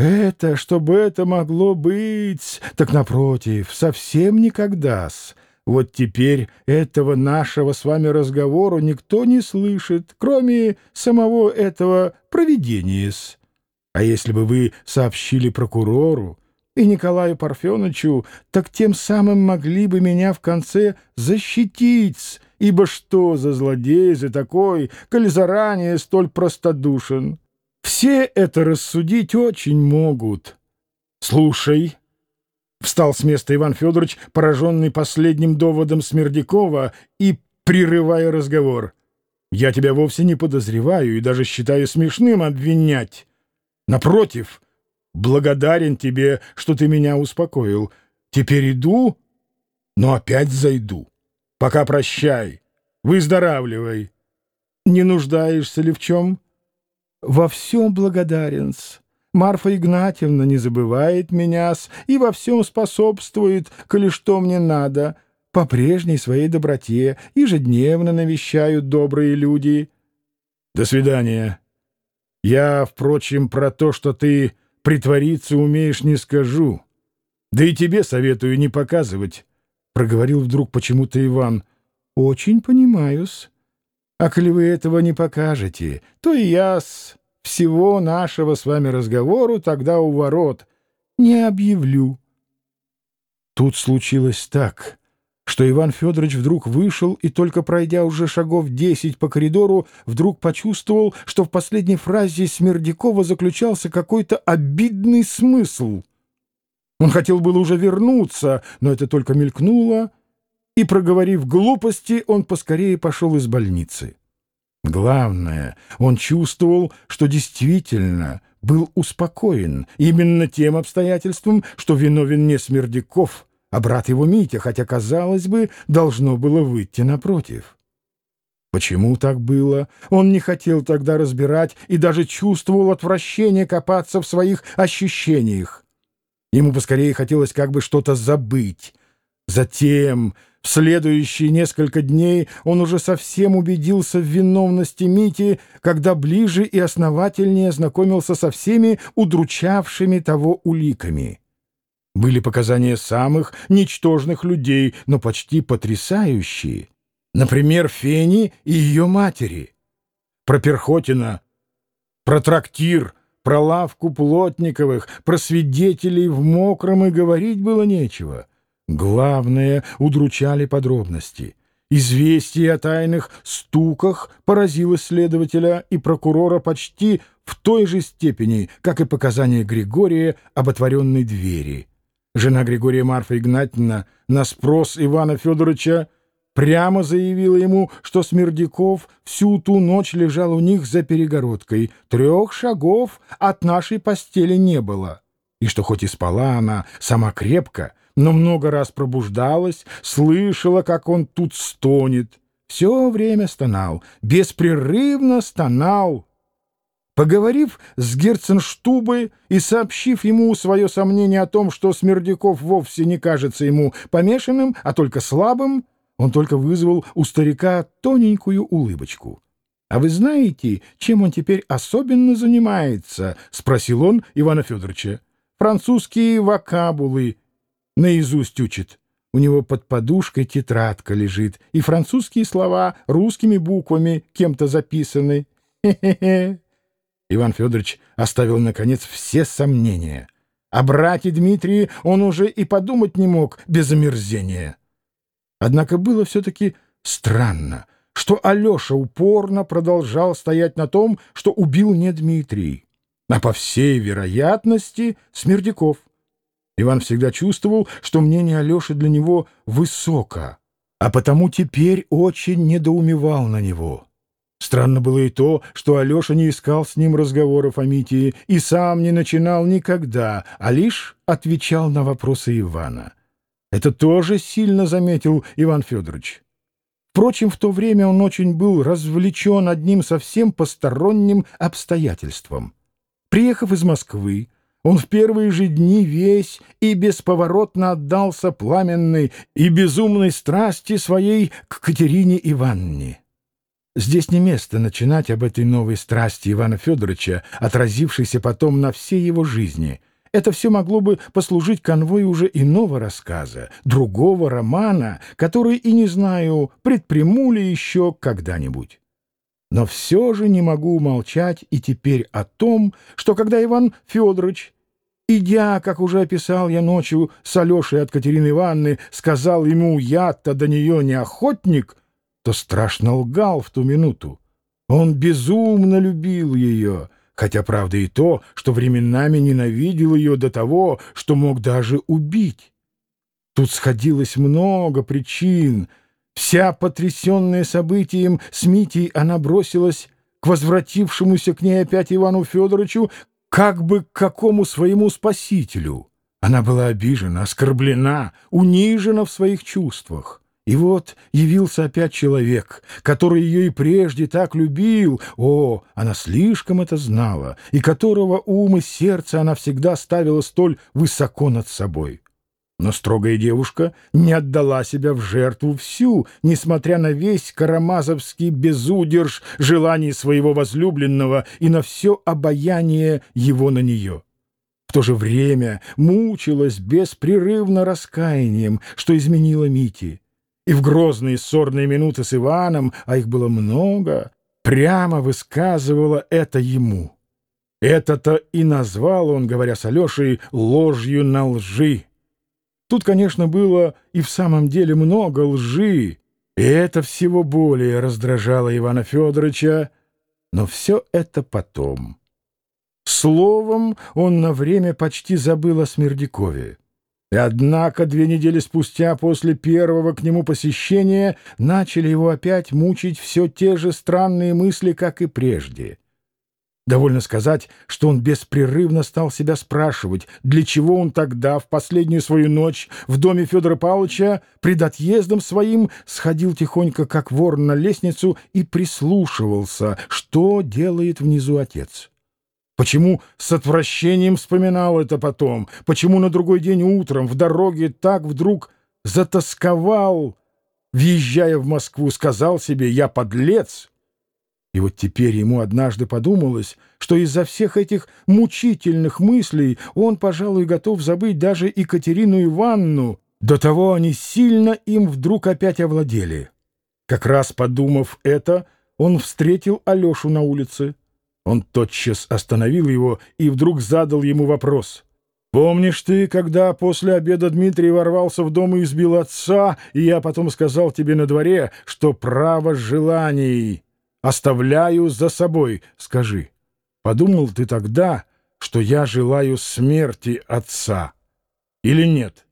Это, чтобы это могло быть, так напротив, совсем никогда-с. Вот теперь этого нашего с вами разговора никто не слышит, кроме самого этого провидения-с. А если бы вы сообщили прокурору и Николаю Парфеновичу, так тем самым могли бы меня в конце защитить, ибо что за злодей за такой, коль заранее столь простодушен? Все это рассудить очень могут. Слушай, встал с места Иван Федорович, пораженный последним доводом Смердякова и прерывая разговор. Я тебя вовсе не подозреваю и даже считаю смешным обвинять. Напротив, благодарен тебе, что ты меня успокоил. Теперь иду, но опять зайду. Пока прощай. Выздоравливай. Не нуждаешься ли в чем? — во всем благодарен-с. Марфа Игнатьевна не забывает меня-с и во всем способствует, коли что мне надо. По прежней своей доброте ежедневно навещают добрые люди. До свидания. Я, впрочем, про то, что ты притвориться умеешь, не скажу. Да и тебе советую не показывать, — проговорил вдруг почему-то Иван. — Очень понимаю-с. А коли вы этого не покажете, то и я с всего нашего с вами разговору тогда у ворот не объявлю. Тут случилось так, что Иван Федорович вдруг вышел и, только пройдя уже шагов десять по коридору, вдруг почувствовал, что в последней фразе Смердякова заключался какой-то обидный смысл. Он хотел было уже вернуться, но это только мелькнуло — и, проговорив глупости, он поскорее пошел из больницы. Главное, он чувствовал, что действительно был успокоен именно тем обстоятельством, что виновен не Смердяков, а брат его Митя, хотя, казалось бы, должно было выйти напротив. Почему так было, он не хотел тогда разбирать и даже чувствовал отвращение копаться в своих ощущениях. Ему поскорее хотелось как бы что-то забыть. Затем в следующие несколько дней он уже совсем убедился в виновности Мити, когда ближе и основательнее знакомился со всеми удручавшими того уликами. Были показания самых ничтожных людей, но почти потрясающие. Например, Фени и ее матери. Про Перхотина, про трактир, про лавку Плотниковых, про свидетелей в мокром и говорить было нечего. Главное, удручали подробности. Известие о тайных стуках поразило следователя и прокурора почти в той же степени, как и показания Григория об отворенной двери. Жена Григория Марфа Игнатьевна на спрос Ивана Федоровича прямо заявила ему, что Смердяков всю ту ночь лежал у них за перегородкой, трех шагов от нашей постели не было, и что хоть и спала она сама крепко, но много раз пробуждалась, слышала, как он тут стонет. Все время стонал, беспрерывно стонал. Поговорив с Герценштубой и сообщив ему свое сомнение о том, что Смердяков вовсе не кажется ему помешанным, а только слабым, он только вызвал у старика тоненькую улыбочку. — А вы знаете, чем он теперь особенно занимается? — спросил он Ивана Федоровича. — Французские вокабулы наизусть учит. У него под подушкой тетрадка лежит, и французские слова русскими буквами кем-то записаны. Хе-хе-хе. Иван Федорович оставил, наконец, все сомнения. О брате Дмитрии он уже и подумать не мог без омерзения. Однако было все-таки странно, что Алеша упорно продолжал стоять на том, что убил не Дмитрий, а, по всей вероятности, Смердяков. Иван всегда чувствовал, что мнение Алеши для него высоко, а потому теперь очень недоумевал на него. Странно было и то, что Алеша не искал с ним разговоров о Митии и сам не начинал никогда, а лишь отвечал на вопросы Ивана. Это тоже сильно заметил Иван Федорович. Впрочем, в то время он очень был развлечен одним совсем посторонним обстоятельством. Приехав из Москвы, он в первые же дни весь и бесповоротно отдался пламенной и безумной страсти своей к Катерине Ивановне. Здесь не место начинать об этой новой страсти Ивана Федоровича, отразившейся потом на всей его жизни. Это все могло бы послужить конвой уже иного рассказа, другого романа, который, и не знаю, предприму ли еще когда-нибудь. Но все же не могу умолчать и теперь о том, что когда Иван Федорович, идя, как уже описал я ночью с Алешей от Катерины Ивановны, сказал ему «я-то до нее не охотник», то страшно лгал в ту минуту. Он безумно любил ее, хотя правда и то, что временами ненавидел ее до того, что мог даже убить. Тут сходилось много причин. Вся потрясенная событием с Митей она бросилась к возвратившемуся к ней опять Ивану Федоровичу как бы к какому своему спасителю. Она была обижена, оскорблена, унижена в своих чувствах. И вот явился опять человек, который ее и прежде так любил, о, она слишком это знала, и которого ум и сердце она всегда ставила столь высоко над собой. Но строгая девушка не отдала себя в жертву всю, несмотря на весь карамазовский безудерж желаний своего возлюбленного и на все обаяние его на нее. В то же время мучилась беспрерывно раскаянием, что изменила Мити и в грозные ссорные минуты с Иваном, а их было много, прямо высказывала это ему. Это-то и назвал он, говоря с Алешей, ложью на лжи. Тут, конечно, было и в самом деле много лжи, и это всего более раздражало Ивана Федоровича, но все это потом. Словом, он на время почти забыл о Смердякове. И однако две недели спустя после первого к нему посещения начали его опять мучить все те же странные мысли, как и прежде. Довольно сказать, что он беспрерывно стал себя спрашивать, для чего он тогда, в последнюю свою ночь, в доме Федора Павловича, пред отъездом своим, сходил тихонько, как вор на лестницу, и прислушивался, что делает внизу отец. Почему с отвращением вспоминал это потом? Почему на другой день утром в дороге так вдруг затасковал, въезжая в Москву, сказал себе «я подлец»? И вот теперь ему однажды подумалось, что из-за всех этих мучительных мыслей он, пожалуй, готов забыть даже Екатерину Ивановну, до того они сильно им вдруг опять овладели. Как раз подумав это, он встретил Алешу на улице. Он тотчас остановил его и вдруг задал ему вопрос. «Помнишь ты, когда после обеда Дмитрий ворвался в дом и избил отца, и я потом сказал тебе на дворе, что право желаний оставляю за собой? Скажи, подумал ты тогда, что я желаю смерти отца или нет?»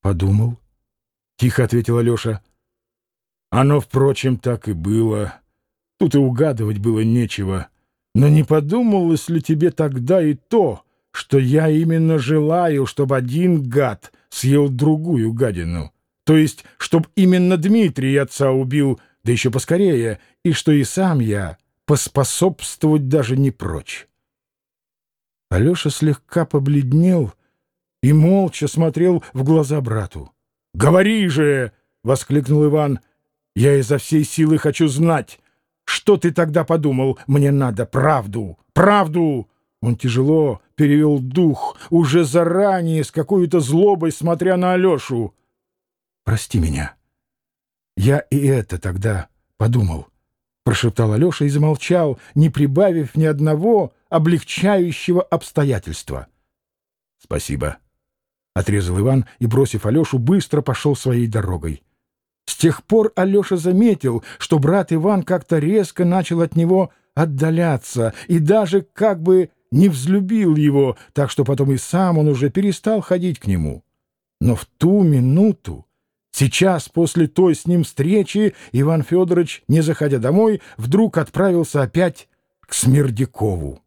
«Подумал», — тихо ответил Алеша. «Оно, впрочем, так и было». Тут и угадывать было нечего. Но не подумалось ли тебе тогда и то, что я именно желаю, чтобы один гад съел другую гадину? То есть, чтобы именно Дмитрий отца убил, да еще поскорее, и что и сам я поспособствовать даже не прочь. Алеша слегка побледнел и молча смотрел в глаза брату. «Говори же!» — воскликнул Иван. «Я изо всей силы хочу знать, что ты тогда подумал? Мне надо правду! Правду!» Он тяжело перевел дух, уже заранее с какой-то злобой, смотря на Алешу. «Прости меня. Я и это тогда подумал», — прошептал Алеша и замолчал, не прибавив ни одного облегчающего обстоятельства. «Спасибо», — отрезал Иван и, бросив Алешу, быстро пошел своей дорогой. С тех пор Алеша заметил, что брат Иван как-то резко начал от него отдаляться и даже как бы не взлюбил его, так что потом и сам он уже перестал ходить к нему. Но в ту минуту, сейчас после той с ним встречи, Иван Федорович, не заходя домой, вдруг отправился опять к Смердякову.